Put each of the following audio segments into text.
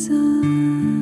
Jesus.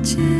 watching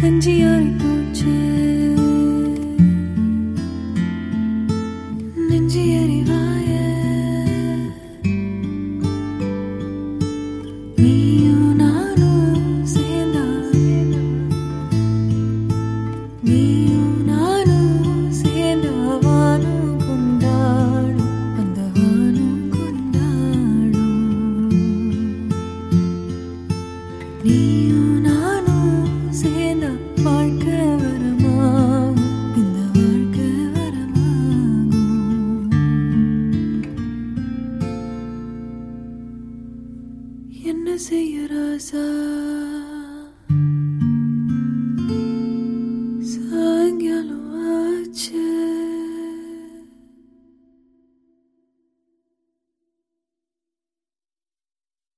간지열이 꽃에 낸지열이 와에 미운 안 오세나 미운 안 오세나 와누 군다로 안다 와누 군다로 미운 안 see it as I.